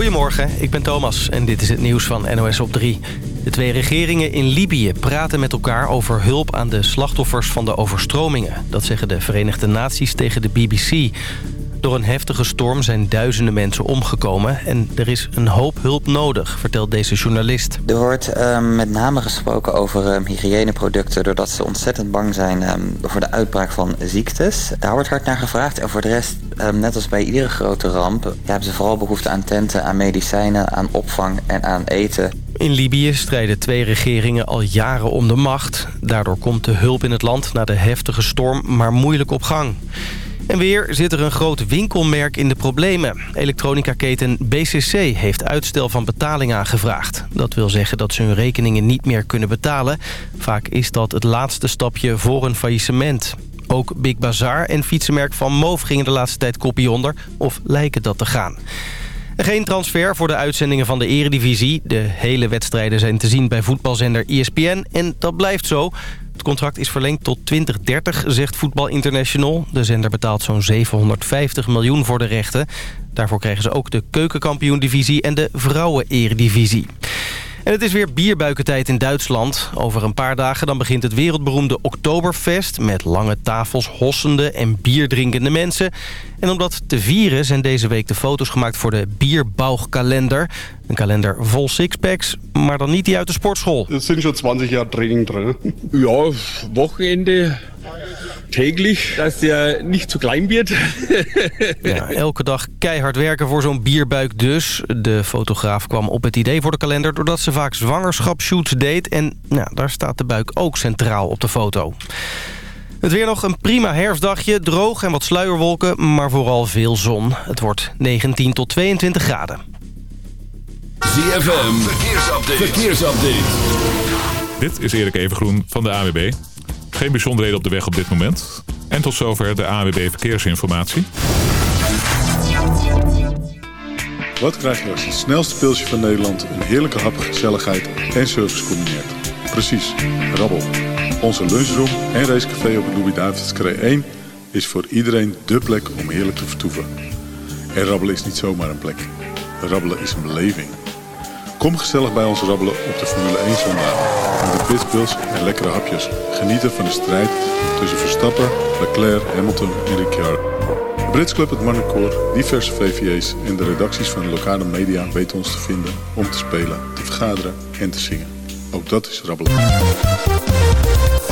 Goedemorgen, ik ben Thomas en dit is het nieuws van NOS op 3. De twee regeringen in Libië praten met elkaar over hulp aan de slachtoffers van de overstromingen. Dat zeggen de Verenigde Naties tegen de BBC. Door een heftige storm zijn duizenden mensen omgekomen... en er is een hoop hulp nodig, vertelt deze journalist. Er wordt ehm, met name gesproken over um, hygiëneproducten... doordat ze ontzettend bang zijn ehm, voor de uitbraak van ziektes. Daar wordt hard naar gevraagd. En voor de rest, net als bij iedere grote ramp... hebben ze vooral behoefte aan tenten, aan medicijnen, aan opvang en aan eten. In Libië strijden twee regeringen al jaren om de macht. Daardoor komt de hulp in het land na de heftige storm maar moeilijk op gang. En weer zit er een groot winkelmerk in de problemen. Elektronica-keten BCC heeft uitstel van betaling aangevraagd. Dat wil zeggen dat ze hun rekeningen niet meer kunnen betalen. Vaak is dat het laatste stapje voor een faillissement. Ook Big Bazaar en fietsenmerk Van Moof gingen de laatste tijd kopie onder... of lijken dat te gaan. Geen transfer voor de uitzendingen van de eredivisie. De hele wedstrijden zijn te zien bij voetbalzender ESPN en dat blijft zo. Het contract is verlengd tot 2030, zegt Voetbal International. De zender betaalt zo'n 750 miljoen voor de rechten. Daarvoor krijgen ze ook de keukenkampioen-divisie en de vrouwen-eredivisie. En het is weer bierbuikentijd in Duitsland. Over een paar dagen dan begint het wereldberoemde Oktoberfest... met lange tafels, hossende en bierdrinkende mensen. En om dat te vieren zijn deze week de foto's gemaakt voor de Bierbauchkalender. Een kalender vol sixpacks, maar dan niet die uit de sportschool. Er zijn zo'n 20 jaar training drin. Ja, wochenende täglich, dat je niet te klein wird. ja, elke dag keihard werken voor zo'n bierbuik dus. De fotograaf kwam op het idee voor de kalender... doordat ze vaak zwangerschapsshoots deed. En nou, daar staat de buik ook centraal op de foto. Het weer nog een prima herfstdagje, droog en wat sluierwolken, maar vooral veel zon. Het wordt 19 tot 22 graden. ZFM, verkeersupdate. verkeersupdate. Dit is Erik Evengroen van de AWB. Geen bijzonderheden op de weg op dit moment. En tot zover de AWB Verkeersinformatie. Wat krijg je als het snelste pilsje van Nederland... een heerlijke hap, gezelligheid en service combineert? Precies, rabbel. Onze lunchroom en racecafé op de Louis-David's 1 is voor iedereen dé plek om heerlijk te vertoeven. En rabbelen is niet zomaar een plek. Rabbelen is een beleving. Kom gezellig bij ons rabbelen op de Formule 1 zondag. Met de pitbulls en lekkere hapjes. Genieten van de strijd tussen Verstappen, Leclerc, Hamilton en Ricciardo. De Brits Club, het Marnecoor, diverse VVA's en de redacties van de lokale media weten ons te vinden om te spelen, te vergaderen en te zingen. Ook dat is rabbelen.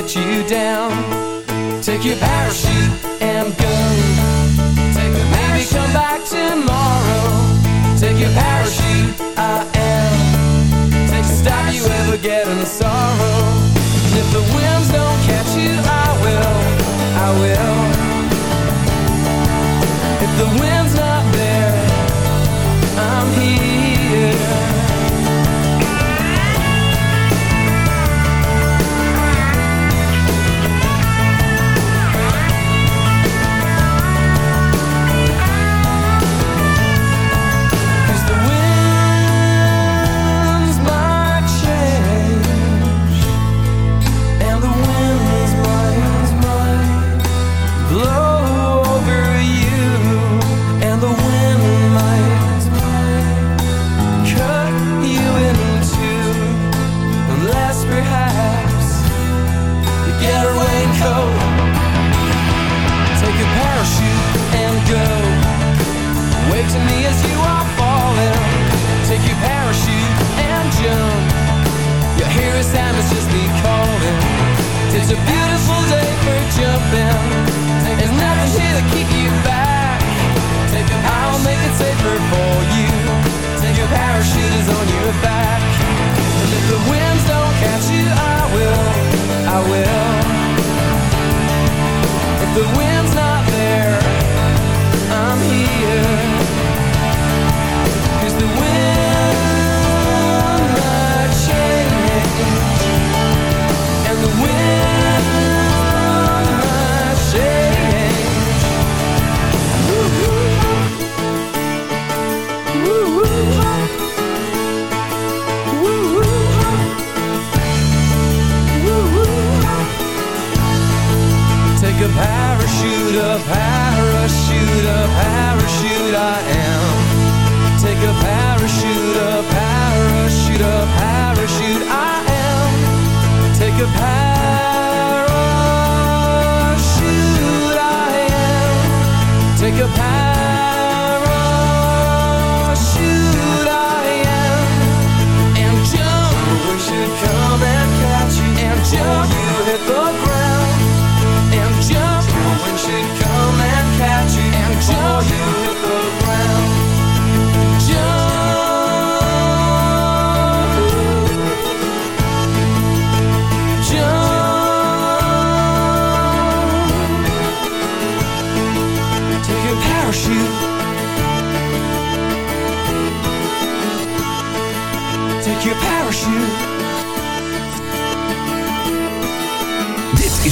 Let you down. Take your parachute and go. Take a Maybe come back tomorrow. Take your parachute. I am. Take to stop you ever getting sorrow. And if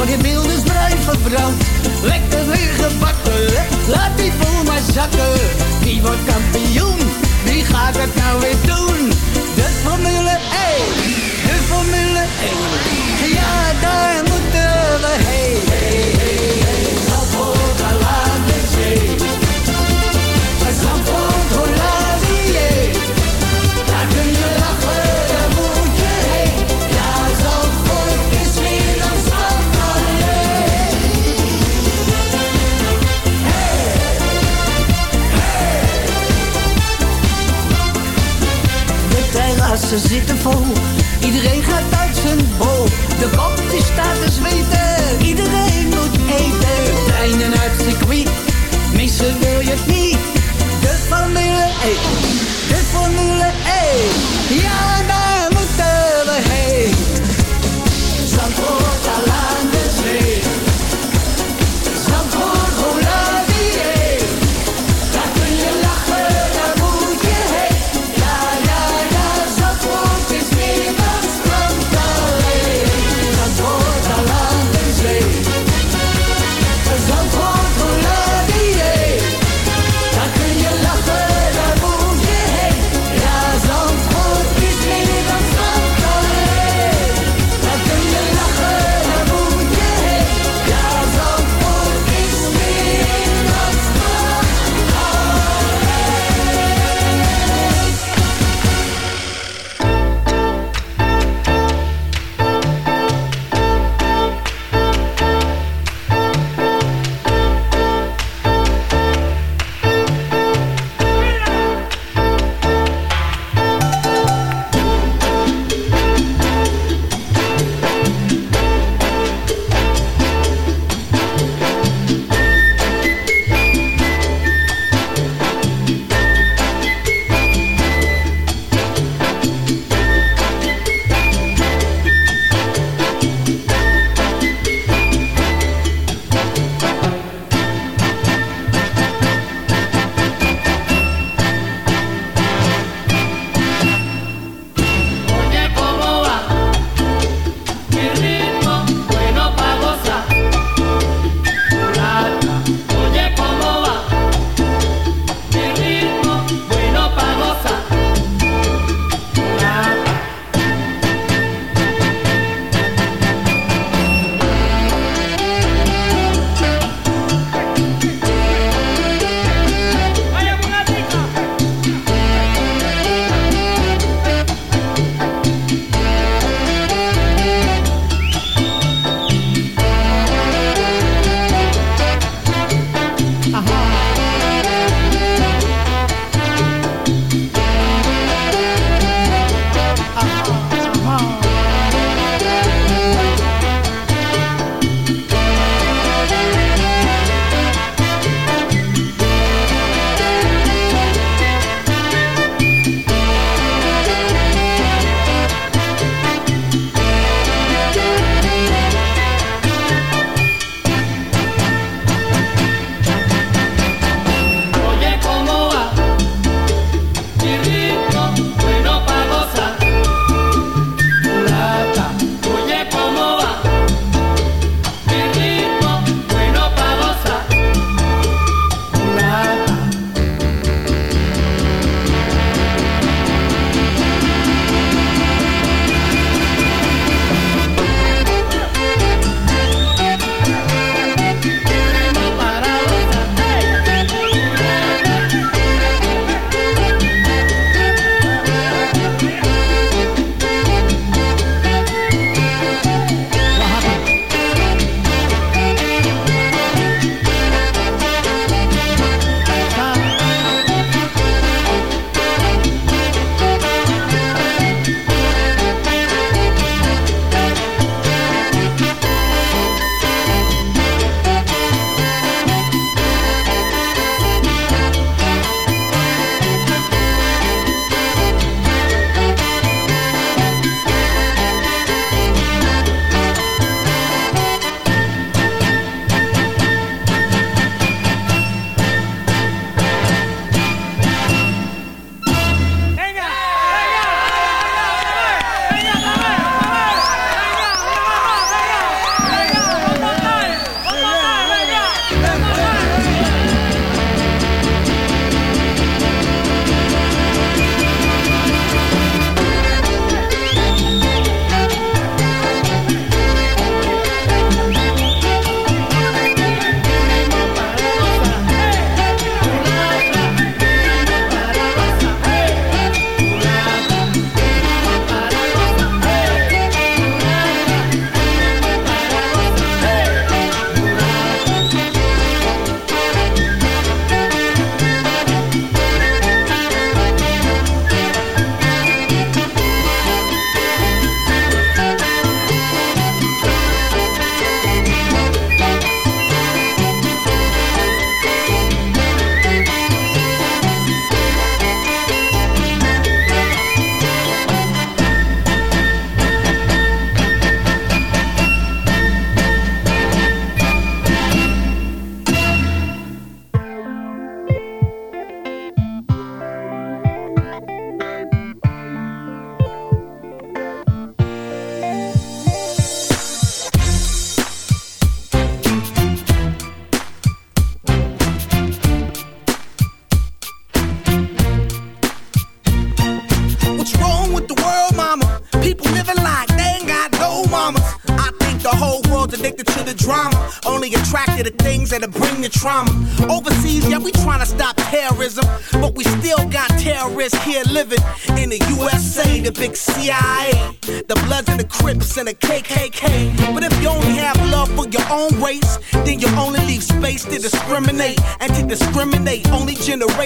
voor je beeld is bruin verbrand. Lekker weer gebakken, laat die voor maar zakken. Wie wordt kampioen? Wie gaat het nou weer doen? De Formule 1, de Formule 1. Ja, daar moeten we heen. Ze zitten vol, iedereen gaat uit zijn bol. De kop die staat te zweten, iedereen moet eten. Treinen uit het circuit, missen wil je niet. De Formule 1, de Formule 1. Ja,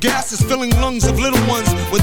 gases filling lungs of little ones with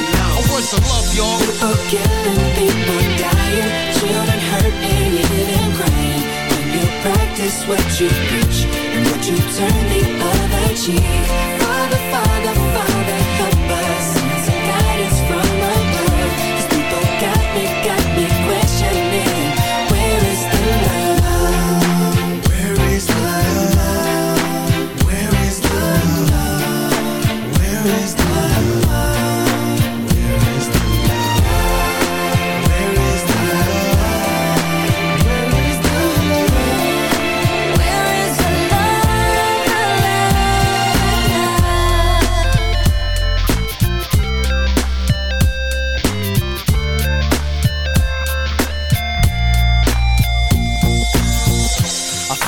Oh, what's the love, y'all? People killing, people dying, children hurt and you crying. When you practice what you preach and what you turn the other cheek. Father, Father,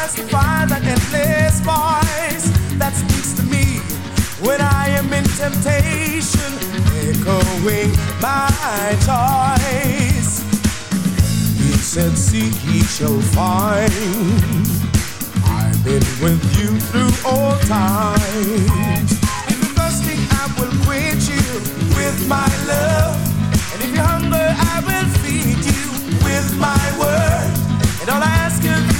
has defined an endless voice that speaks to me when I am in temptation, echoing my choice. He said, Seek, he shall find. I've been with you through all times. If you're thirsting, I will quench you with my love. And if you're hungry, I will feed you with my word. And all I ask of you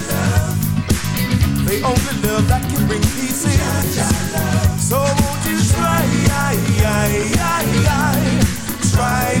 try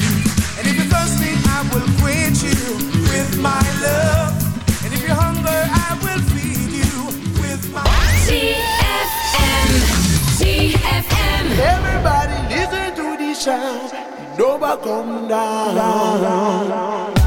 ZFM. Everybody listen to the sound. Nova come down.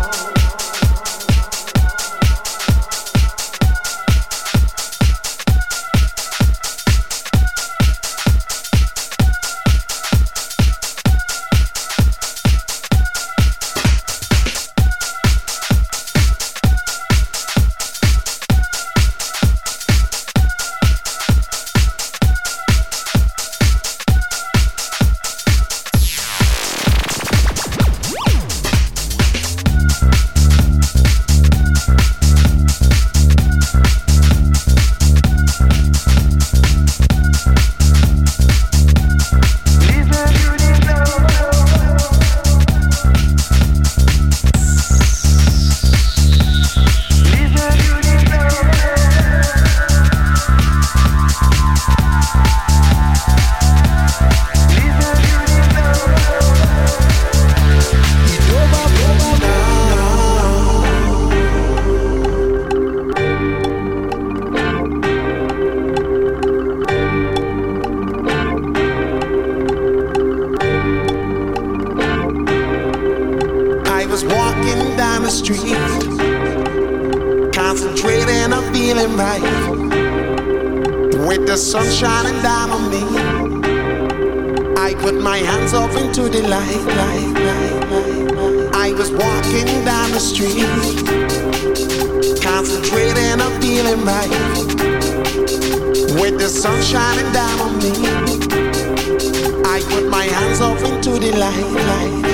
Street, concentrating on feeling right. With the sun shining down on me, I put my hands up into the light, light.